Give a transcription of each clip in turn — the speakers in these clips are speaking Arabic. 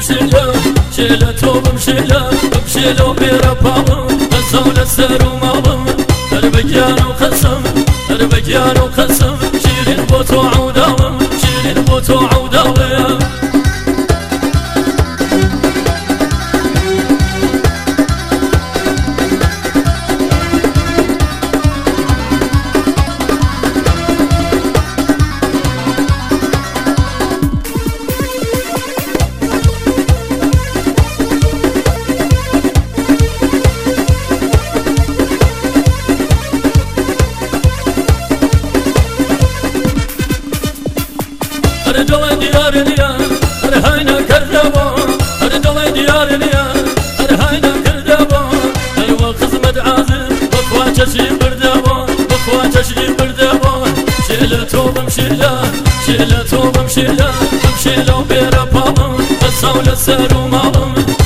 بمشيلة شيلته بمشيلة بمشيلة بيربابا غزو للسر وماضم البقيان وخصم البقيان وخصم بمشيلا شيلتو بمشيلا بمشيلا بيرا بابا قصوا للسر ومالم هر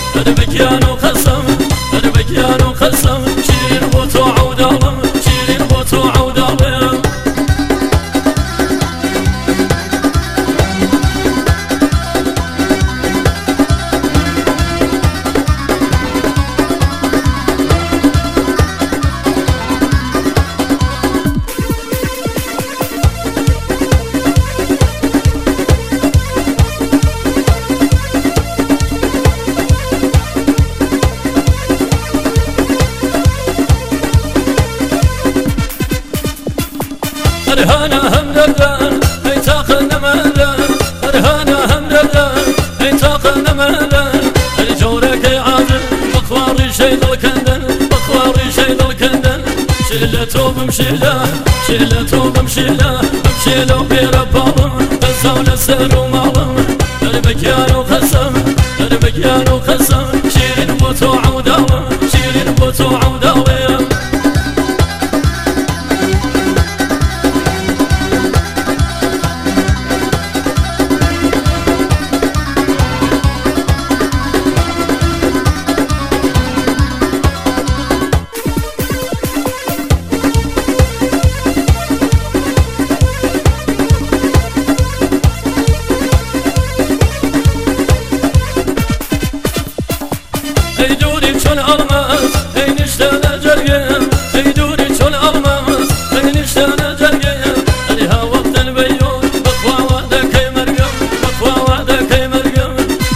أرهانا هم دردان ای تاقن مهلان ارهانا هم دردان ای تاقن مهلان ای جورك عادل بخواري شي ضل كندن بخواري شي ضل كندن شيلتو بمشيله شيلتو بمشيله بمشيله بيربالم غزاول السر ومالم البكيان وخصم البكيان وخصم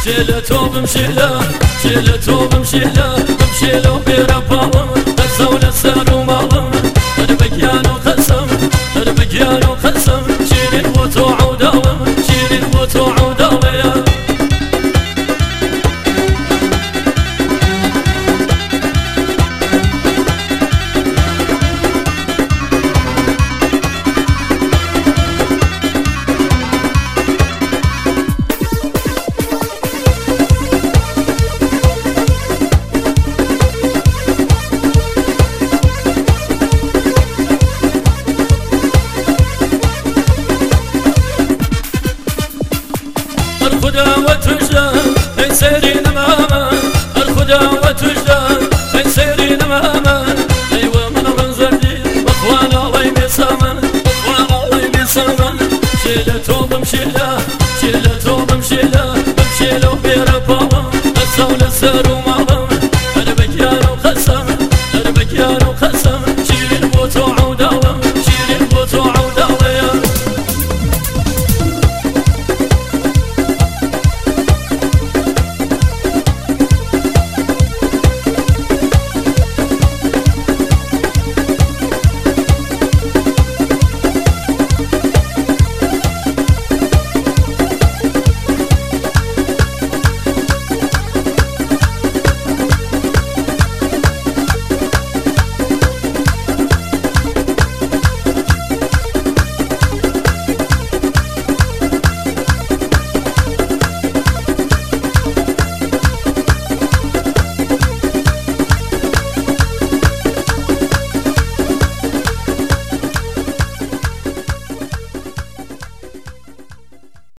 Şile tobum şile Şile tobum şile Bım şile bir سيرين ماما الخدا وتجدان من سيرين ماما أيوة من غنزلي أخوانا الله يسامن أخوانا الله يسامن شيلة توبم شيلة شيلة توبم شيلة